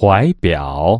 怀表。